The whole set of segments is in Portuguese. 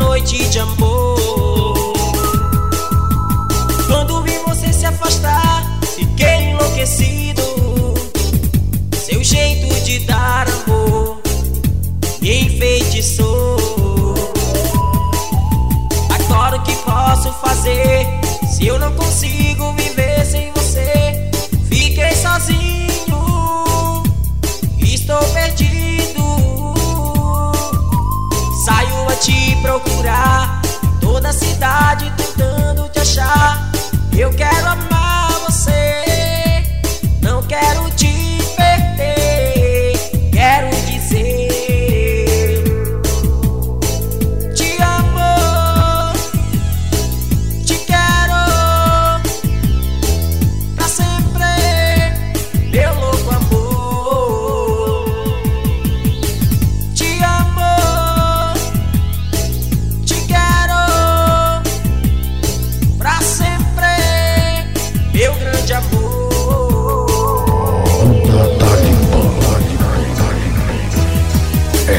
noite de amor. Quando vi você se afastar, fiquei enlouquecido. Seu jeito de dar amor me enfeitiçou. Agora o que posso fazer se eu não consigo procurar, toda a cidade tentando te achar. Eu quero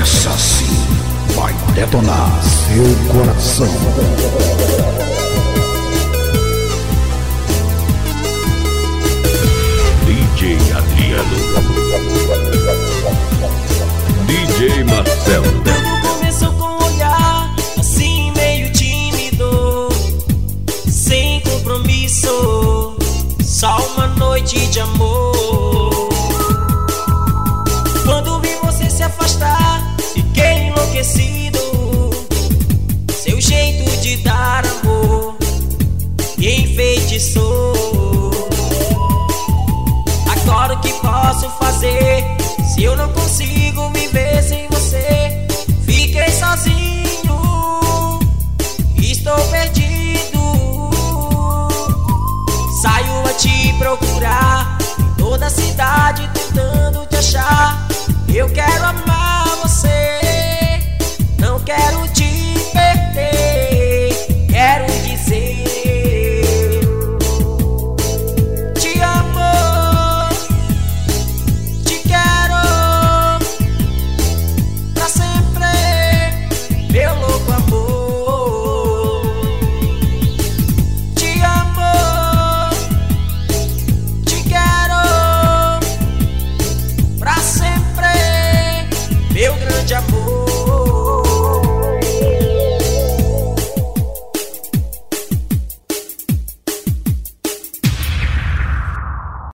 Essa sim vai detonar seu coração. DJ Adriano. DJ Marcelo. Tudo começou com um olhar assim meio tímido, sem compromisso, só uma noite de amor. Enfeitiçou. Agora o que posso fazer se eu não consigo viver sem você? Fiquei sozinho, estou perdido. Saio a te procurar, toda a cidade tentando te achar. Eu quero amar você, não quero te quero